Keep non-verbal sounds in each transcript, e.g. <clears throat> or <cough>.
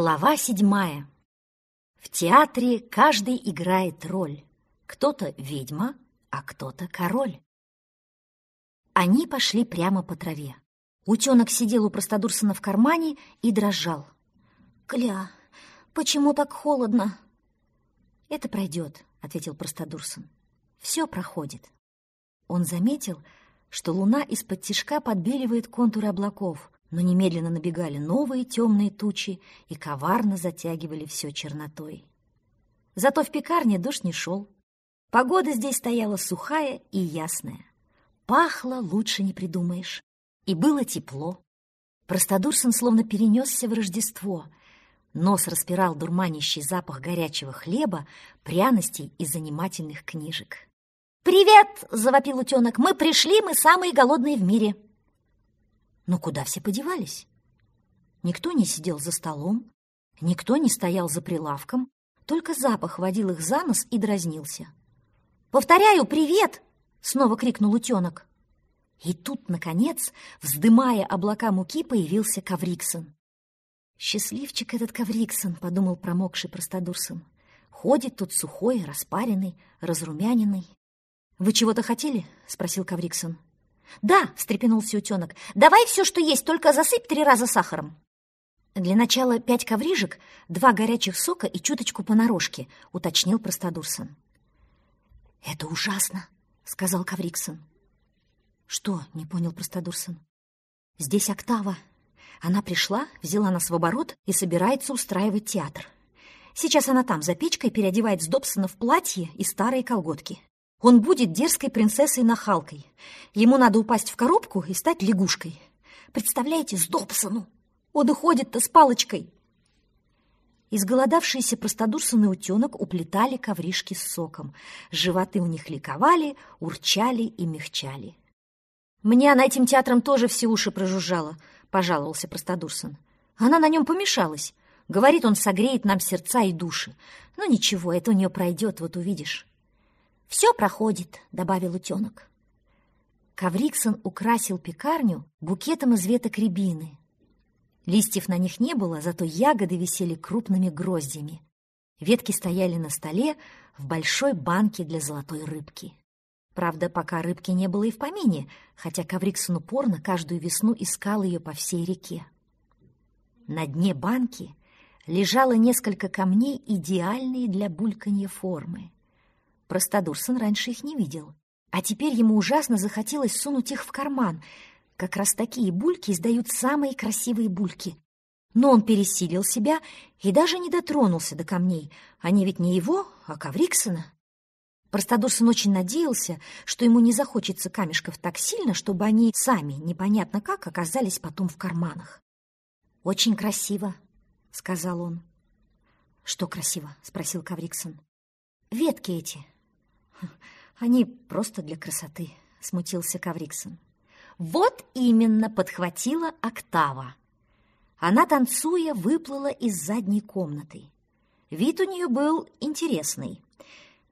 Глава седьмая. В театре каждый играет роль. Кто-то ведьма, а кто-то король. Они пошли прямо по траве. Утенок сидел у простодурсона в кармане и дрожал. «Кля, почему так холодно?» «Это пройдет», — ответил простодурсон. «Все проходит». Он заметил, что луна из-под тишка подбеливает контуры облаков, но немедленно набегали новые темные тучи и коварно затягивали все чернотой. Зато в пекарне дождь не шел. Погода здесь стояла сухая и ясная. Пахло лучше не придумаешь. И было тепло. Простодурсон словно перенесся в Рождество. Нос распирал дурманящий запах горячего хлеба, пряностей и занимательных книжек. «Привет!» — завопил утенок. «Мы пришли, мы самые голодные в мире!» Но куда все подевались? Никто не сидел за столом, никто не стоял за прилавком, только запах водил их за нос и дразнился. «Повторяю, привет!» — снова крикнул утенок. И тут, наконец, вздымая облака муки, появился Кавриксон. «Счастливчик этот Кавриксон», — подумал промокший простодурсон. «Ходит тут сухой, распаренный, разрумяненный». «Вы чего-то хотели?» — спросил Кавриксон. «Да!» — встрепенулся утенок. «Давай все, что есть, только засыпь три раза сахаром». «Для начала пять коврижек, два горячих сока и чуточку понарошки», — уточнил Простодурсон. «Это ужасно», — сказал Кавриксон. «Что?» — не понял Простодурсон. «Здесь Октава. Она пришла, взяла нас в оборот и собирается устраивать театр. Сейчас она там, за печкой, переодевает с Добсона в платье и старые колготки. Он будет дерзкой принцессой-нахалкой. Ему надо упасть в коробку и стать лягушкой. Представляете, с Добсону! Он уходит-то с палочкой!» Изголодавшиеся простодурсон и утенок уплетали ковришки с соком. Животы у них ликовали, урчали и мягчали. «Мне она этим театром тоже все уши прожужжала», — пожаловался простодурсон. «Она на нем помешалась. Говорит, он согреет нам сердца и души. Но ничего, это у нее пройдет, вот увидишь». «Все проходит», — добавил утенок. Кавриксон украсил пекарню букетом из веток рябины. Листьев на них не было, зато ягоды висели крупными гроздями. Ветки стояли на столе в большой банке для золотой рыбки. Правда, пока рыбки не было и в помине, хотя Кавриксон упорно каждую весну искал ее по всей реке. На дне банки лежало несколько камней, идеальные для бульканья формы. Простодурсон раньше их не видел. А теперь ему ужасно захотелось сунуть их в карман. Как раз такие бульки издают самые красивые бульки. Но он пересилил себя и даже не дотронулся до камней. Они ведь не его, а Кавриксона. Простодурсон очень надеялся, что ему не захочется камешков так сильно, чтобы они сами, непонятно как, оказались потом в карманах. «Очень красиво», — сказал он. «Что красиво?» — спросил Кавриксон. «Ветки эти, «Они просто для красоты», — смутился Кавриксон. «Вот именно подхватила Октава». Она, танцуя, выплыла из задней комнаты. Вид у нее был интересный.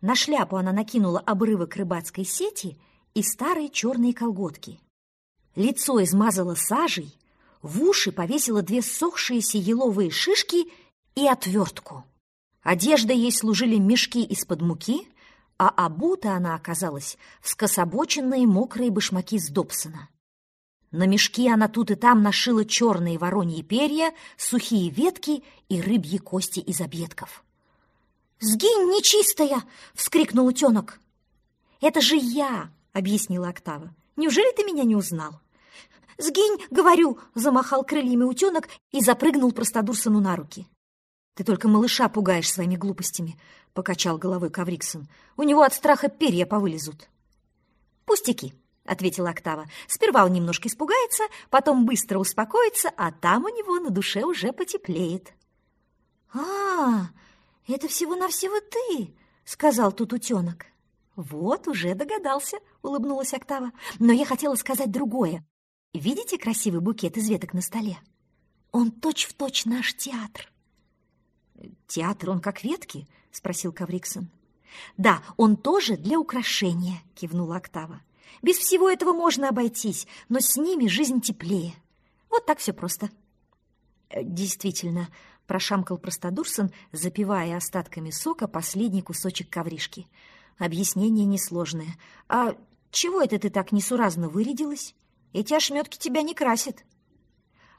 На шляпу она накинула обрывок рыбацкой сети и старые черные колготки. Лицо измазала сажей, в уши повесила две сохшиеся еловые шишки и отвертку. Одежда ей служили мешки из-под муки, а обута она оказалась в скособоченные мокрые башмаки с Добсона. На мешки она тут и там нашила черные вороньи перья, сухие ветки и рыбьи кости из объедков. «Сгинь, нечистая!» — вскрикнул утенок. «Это же я!» — объяснила Октава. «Неужели ты меня не узнал?» «Сгинь, говорю!» — замахал крыльями утенок и запрыгнул простодурсону на руки. «Ты только малыша пугаешь своими глупостями», — покачал головой Кавриксон. «У него от страха перья повылезут». «Пустяки», — ответила Октава. «Сперва он немножко испугается, потом быстро успокоится, а там у него на душе уже потеплеет». «А, это всего-навсего ты», — сказал тут утенок. «Вот, уже догадался», — улыбнулась Октава. «Но я хотела сказать другое. Видите красивый букет из веток на столе? Он точь-в-точь точь наш театр». «Театр он как ветки?» — спросил Кавриксон. «Да, он тоже для украшения», — кивнула Октава. «Без всего этого можно обойтись, но с ними жизнь теплее. Вот так все просто». «Действительно», прошамкал простодурсон, запивая остатками сока последний кусочек ковришки. Объяснение несложное. А чего это ты так несуразно вырядилась? Эти ошметки тебя не красят.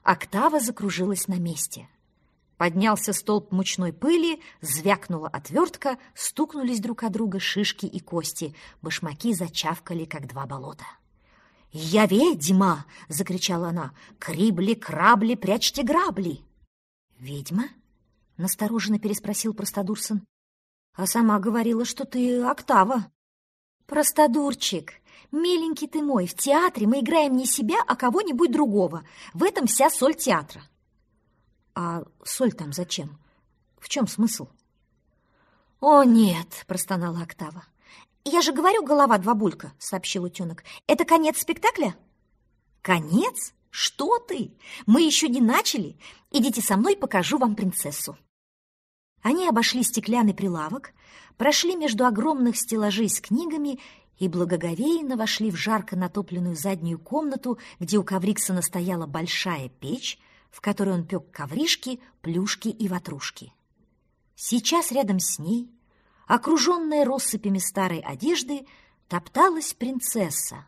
Октава закружилась на месте. Поднялся столб мучной пыли, звякнула отвертка, стукнулись друг от друга шишки и кости. Башмаки зачавкали, как два болота. «Я ведьма!» — закричала она. «Крибли, крабли, прячьте грабли!» «Ведьма?» — настороженно переспросил Простодурсон. «А сама говорила, что ты Октава». «Простодурчик, миленький ты мой, в театре мы играем не себя, а кого-нибудь другого. В этом вся соль театра». «А соль там зачем? В чем смысл?» «О, нет!» — простонала Октава. «Я же говорю, голова два булька», — сообщил утенок. «Это конец спектакля?» «Конец? Что ты? Мы еще не начали. Идите со мной, покажу вам принцессу». Они обошли стеклянный прилавок, прошли между огромных стеллажей с книгами и благоговейно вошли в жарко натопленную заднюю комнату, где у Кавриксона стояла большая печь, в которой он пек ковришки, плюшки и ватрушки. Сейчас рядом с ней окруженная россыпями старой одежды, топталась принцесса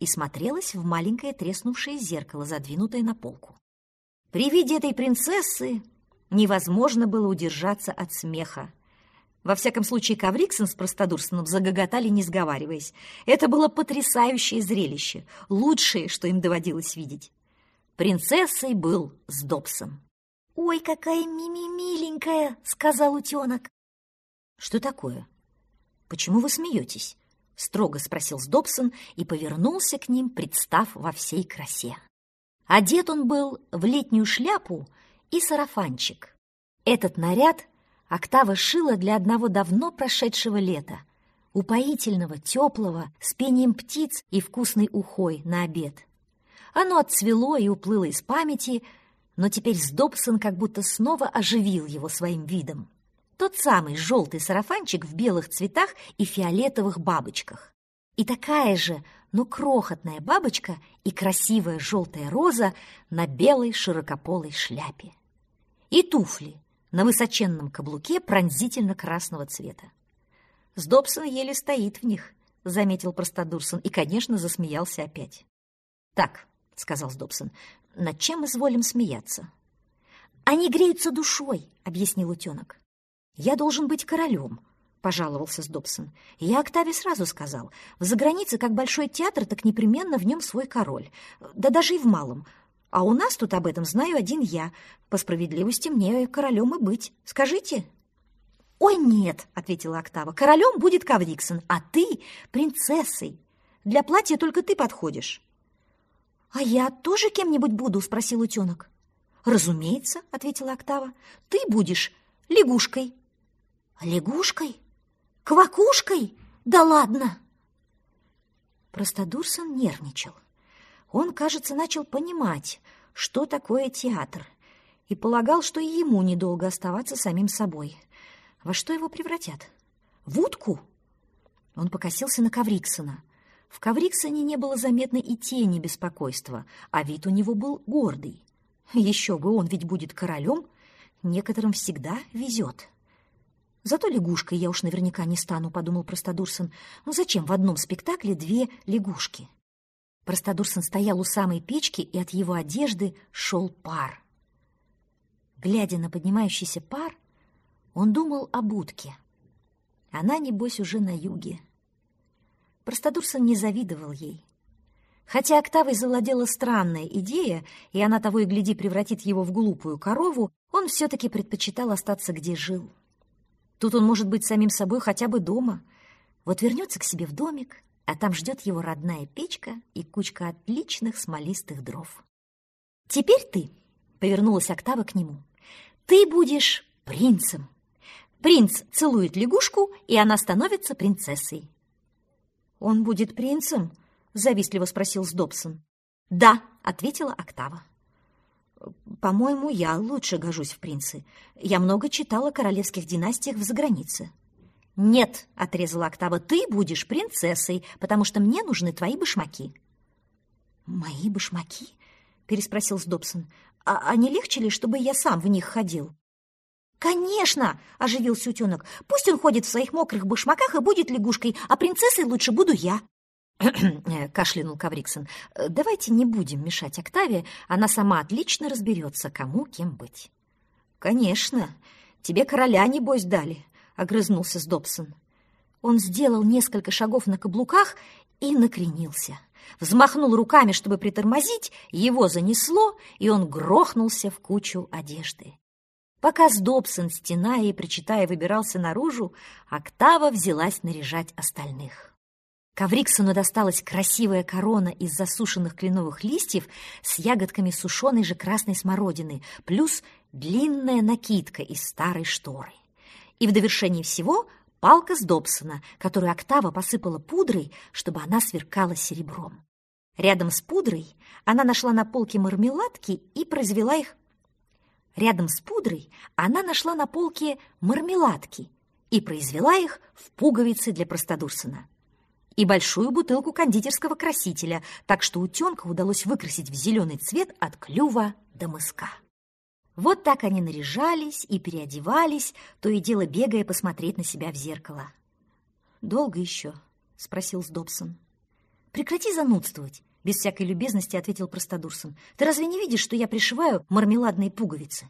и смотрелась в маленькое треснувшее зеркало, задвинутое на полку. При виде этой принцессы невозможно было удержаться от смеха. Во всяком случае, Кавриксон с Простодурсоном загоготали, не сговариваясь. Это было потрясающее зрелище, лучшее, что им доводилось видеть. Принцессой был Сдобсон. «Ой, какая мими-миленькая!» — сказал утенок. «Что такое? Почему вы смеетесь?» — строго спросил Сдобсон и повернулся к ним, представ во всей красе. Одет он был в летнюю шляпу и сарафанчик. Этот наряд Октава шила для одного давно прошедшего лета, упоительного, теплого, с пением птиц и вкусной ухой на обед. Оно отцвело и уплыло из памяти, но теперь Сдобсон как будто снова оживил его своим видом. Тот самый желтый сарафанчик в белых цветах и фиолетовых бабочках. И такая же, но крохотная бабочка и красивая желтая роза на белой широкополой шляпе. И туфли на высоченном каблуке пронзительно-красного цвета. Сдобсон еле стоит в них, заметил Простодурсон и, конечно, засмеялся опять. «Так», — сказал Сдобсон, — «над чем изволим смеяться?» «Они греются душой», — объяснил утенок. «Я должен быть королем», — пожаловался Сдобсон. «Я Октаве сразу сказал. В загранице, как большой театр, так непременно в нем свой король. Да даже и в малом. А у нас тут об этом знаю один я. По справедливости мне королем и быть. Скажите?» «Ой, нет», — ответила Октава, — «королем будет Кавриксон, а ты — принцессой. Для платья только ты подходишь». «А я тоже кем-нибудь буду?» — спросил утенок. «Разумеется», — ответила Октава, — «ты будешь лягушкой». Лягушкой? Квакушкой? Да ладно! Простодурсон нервничал. Он, кажется, начал понимать, что такое театр, и полагал, что и ему недолго оставаться самим собой. Во что его превратят? В утку? Он покосился на Кавриксона. В Кавриксоне не было заметно и тени беспокойства, а вид у него был гордый. Еще бы, он ведь будет королем, некоторым всегда везет. Зато лягушкой я уж наверняка не стану, подумал Простодурсон. Ну зачем в одном спектакле две лягушки? Простодурсон стоял у самой печки, и от его одежды шел пар. Глядя на поднимающийся пар, он думал об утке. Она, небось, уже на юге. Простодурсон не завидовал ей. Хотя Октавой завладела странная идея, и она того и гляди превратит его в глупую корову, он все-таки предпочитал остаться, где жил. Тут он может быть самим собой хотя бы дома. Вот вернется к себе в домик, а там ждет его родная печка и кучка отличных смолистых дров. «Теперь ты», — повернулась Октава к нему, — «ты будешь принцем. Принц целует лягушку, и она становится принцессой». «Он будет принцем?» — завистливо спросил Сдобсон. «Да», — ответила Октава. По-моему, я лучше гожусь в принцы. Я много читала о королевских династиях в загранице. «Нет», — отрезала Октава, — «ты будешь принцессой, потому что мне нужны твои башмаки». «Мои башмаки?» — переспросил Сдобсон. «А, а не легче ли, чтобы я сам в них ходил?» «Конечно!» — оживился утенок. «Пусть он ходит в своих мокрых башмаках и будет лягушкой, а принцессой лучше буду я». <clears throat> кашлянул Кавриксон. «Давайте не будем мешать Октаве, она сама отлично разберется, кому кем быть». «Конечно, тебе короля, небось, дали», — огрызнулся Сдобсон. Он сделал несколько шагов на каблуках и накренился. Взмахнул руками, чтобы притормозить, его занесло, и он грохнулся в кучу одежды. Пока Сдобсон, стеная и причитая, выбирался наружу, Октава взялась наряжать остальных. Кавриксону досталась красивая корона из засушенных кленовых листьев с ягодками сушеной же красной смородины, плюс длинная накидка из старой шторы. И в довершении всего палка с Добсона, которую Октава посыпала пудрой, чтобы она сверкала серебром. Рядом с пудрой она нашла на полке мармеладки и произвела их... Рядом с пудрой она нашла на полке мармеладки и произвела их в пуговицы для простодурсона и большую бутылку кондитерского красителя, так что утенка удалось выкрасить в зеленый цвет от клюва до мыска. Вот так они наряжались и переодевались, то и дело бегая посмотреть на себя в зеркало. «Долго еще?» — спросил Сдобсон. «Прекрати занудствовать», — без всякой любезности ответил Простодурсон. «Ты разве не видишь, что я пришиваю мармеладные пуговицы?»